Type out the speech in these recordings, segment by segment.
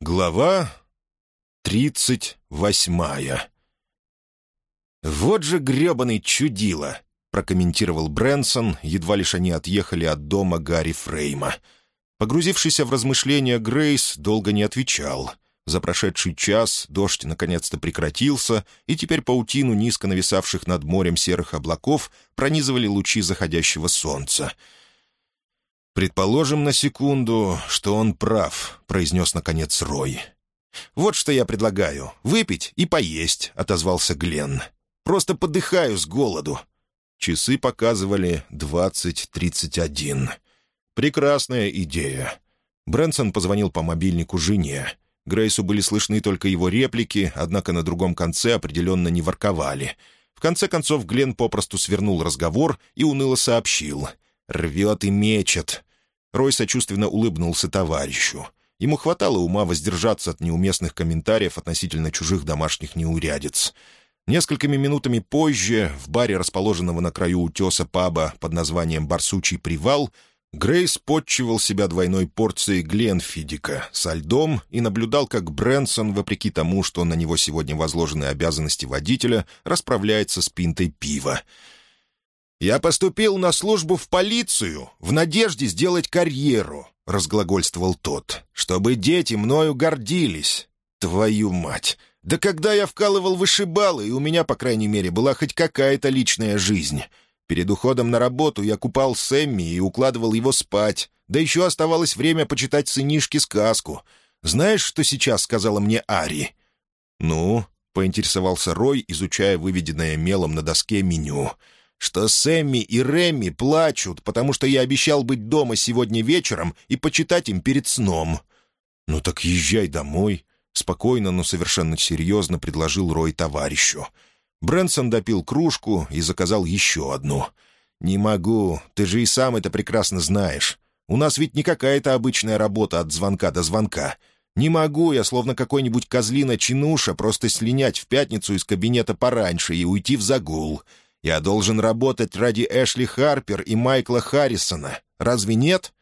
Глава тридцать восьмая «Вот же гребаный чудило!» — прокомментировал Брэнсон, едва лишь они отъехали от дома Гарри Фрейма. Погрузившийся в размышления Грейс долго не отвечал. За прошедший час дождь наконец-то прекратился, и теперь паутину низко нависавших над морем серых облаков пронизывали лучи заходящего солнца — «Предположим на секунду, что он прав», — произнес, наконец, Рой. «Вот что я предлагаю. Выпить и поесть», — отозвался Гленн. «Просто подыхаю с голоду». Часы показывали двадцать тридцать один. «Прекрасная идея». Брэнсон позвонил по мобильнику жене. Грейсу были слышны только его реплики, однако на другом конце определенно не ворковали. В конце концов Глен попросту свернул разговор и уныло сообщил. «Рвет и мечет. Рой сочувственно улыбнулся товарищу. Ему хватало ума воздержаться от неуместных комментариев относительно чужих домашних неурядиц. Несколькими минутами позже, в баре, расположенного на краю утеса паба под названием «Барсучий привал», Грейс подчивал себя двойной порцией Гленфидика со льдом и наблюдал, как Брэнсон, вопреки тому, что на него сегодня возложены обязанности водителя, расправляется с пинтой пива. «Я поступил на службу в полицию в надежде сделать карьеру», — разглагольствовал тот, «чтобы дети мною гордились. Твою мать! Да когда я вкалывал вышибалы, и у меня, по крайней мере, была хоть какая-то личная жизнь. Перед уходом на работу я купал Сэмми и укладывал его спать, да еще оставалось время почитать сынишке сказку. Знаешь, что сейчас сказала мне Ари?» «Ну?» — поинтересовался Рой, изучая выведенное мелом на доске меню — что Сэмми и Рэмми плачут, потому что я обещал быть дома сегодня вечером и почитать им перед сном». «Ну так езжай домой», — спокойно, но совершенно серьезно предложил Рой товарищу. Брэнсон допил кружку и заказал еще одну. «Не могу, ты же и сам это прекрасно знаешь. У нас ведь не какая-то обычная работа от звонка до звонка. Не могу я, словно какой-нибудь козлина-чинуша, просто слинять в пятницу из кабинета пораньше и уйти в загул. Я должен работать ради Эшли Харпер и Майкла Харрисона. Разве нет?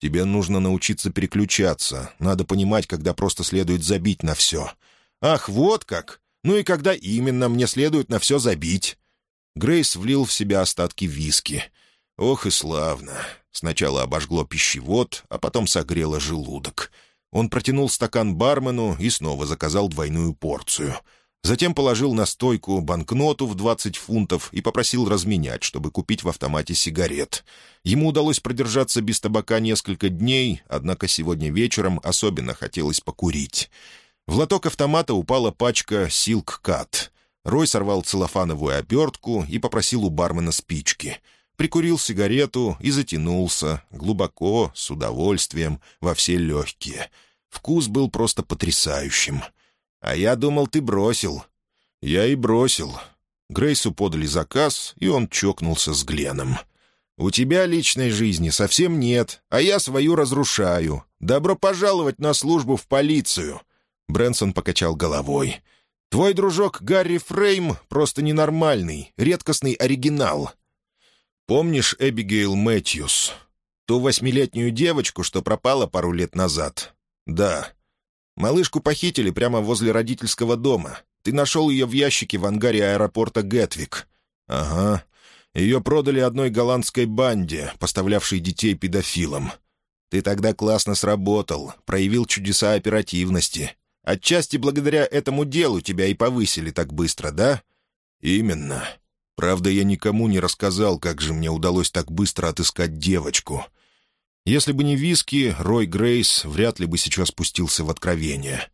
Тебе нужно научиться переключаться. Надо понимать, когда просто следует забить на все. Ах, вот как! Ну и когда именно мне следует на все забить? Грейс влил в себя остатки виски. Ох и славно. Сначала обожгло пищевод, а потом согрело желудок. Он протянул стакан бармену и снова заказал двойную порцию — Затем положил на стойку банкноту в 20 фунтов и попросил разменять, чтобы купить в автомате сигарет. Ему удалось продержаться без табака несколько дней, однако сегодня вечером особенно хотелось покурить. В лоток автомата упала пачка «Силк Кат». Рой сорвал целлофановую обертку и попросил у бармена спички. Прикурил сигарету и затянулся, глубоко, с удовольствием, во все легкие. Вкус был просто потрясающим — «А я думал, ты бросил». «Я и бросил». Грейсу подали заказ, и он чокнулся с Гленом. «У тебя личной жизни совсем нет, а я свою разрушаю. Добро пожаловать на службу в полицию!» Брэнсон покачал головой. «Твой дружок Гарри Фрейм просто ненормальный, редкостный оригинал. Помнишь Эбигейл Мэтьюс? Ту восьмилетнюю девочку, что пропала пару лет назад?» «Да. Малышку похитили прямо возле родительского дома. Ты нашел ее в ящике в ангаре аэропорта Гетвик. Ага. Ее продали одной голландской банде, поставлявшей детей педофилам. Ты тогда классно сработал, проявил чудеса оперативности. Отчасти благодаря этому делу тебя и повысили так быстро, да? Именно. Правда, я никому не рассказал, как же мне удалось так быстро отыскать девочку. Если бы не виски, Рой Грейс вряд ли бы сейчас спустился в откровение.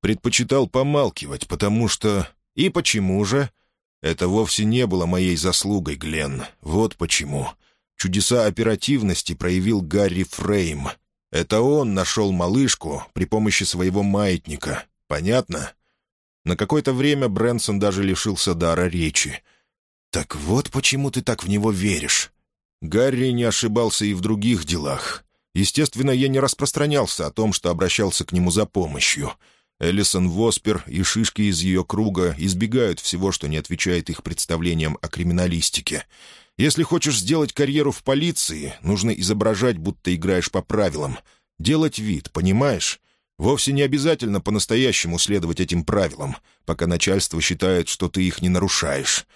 Предпочитал помалкивать, потому что... И почему же? Это вовсе не было моей заслугой, Глен. Вот почему. Чудеса оперативности проявил Гарри Фрейм. Это он нашел малышку при помощи своего маятника. Понятно? На какое-то время Брэнсон даже лишился дара речи. «Так вот почему ты так в него веришь. Гарри не ошибался и в других делах. Естественно, я не распространялся о том, что обращался к нему за помощью. Элисон Воспер и шишки из ее круга избегают всего, что не отвечает их представлениям о криминалистике. Если хочешь сделать карьеру в полиции, нужно изображать, будто играешь по правилам. Делать вид, понимаешь? Вовсе не обязательно по-настоящему следовать этим правилам, пока начальство считает, что ты их не нарушаешь.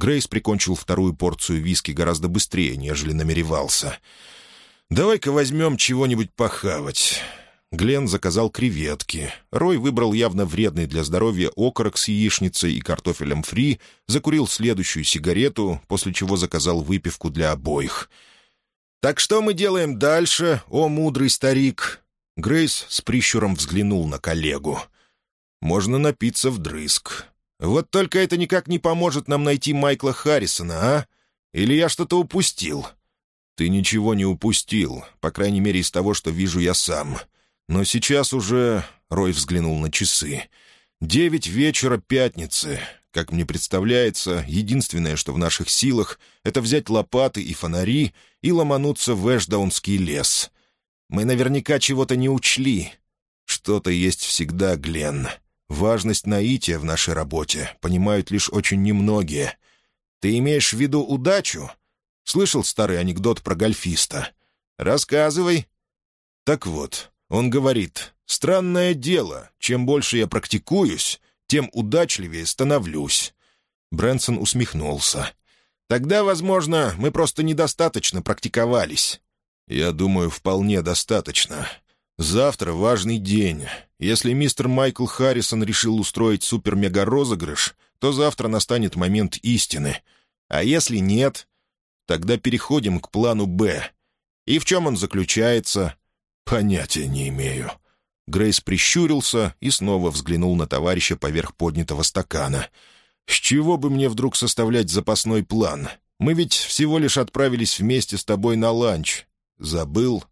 Грейс прикончил вторую порцию виски гораздо быстрее, нежели намеревался. «Давай-ка возьмем чего-нибудь похавать». Глен заказал креветки. Рой выбрал явно вредный для здоровья окорок с яичницей и картофелем фри, закурил следующую сигарету, после чего заказал выпивку для обоих. «Так что мы делаем дальше, о мудрый старик?» Грейс с прищуром взглянул на коллегу. «Можно напиться вдрызг. Вот только это никак не поможет нам найти Майкла Харрисона, а? Или я что-то упустил?» «Ты ничего не упустил, по крайней мере, из того, что вижу я сам. Но сейчас уже...» — Рой взглянул на часы. «Девять вечера пятницы. Как мне представляется, единственное, что в наших силах, это взять лопаты и фонари и ломануться в Эшдаунский лес. Мы наверняка чего-то не учли. Что-то есть всегда, Глен. Важность наития в нашей работе понимают лишь очень немногие. Ты имеешь в виду удачу? Слышал старый анекдот про гольфиста? Рассказывай. Так вот, он говорит, «Странное дело, чем больше я практикуюсь, тем удачливее становлюсь». Брэнсон усмехнулся. «Тогда, возможно, мы просто недостаточно практиковались». «Я думаю, вполне достаточно. Завтра важный день. Если мистер Майкл Харрисон решил устроить супер-мега-розыгрыш, то завтра настанет момент истины. А если нет, тогда переходим к плану «Б». И в чем он заключается?» «Понятия не имею». Грейс прищурился и снова взглянул на товарища поверх поднятого стакана. «С чего бы мне вдруг составлять запасной план? Мы ведь всего лишь отправились вместе с тобой на ланч. Забыл?»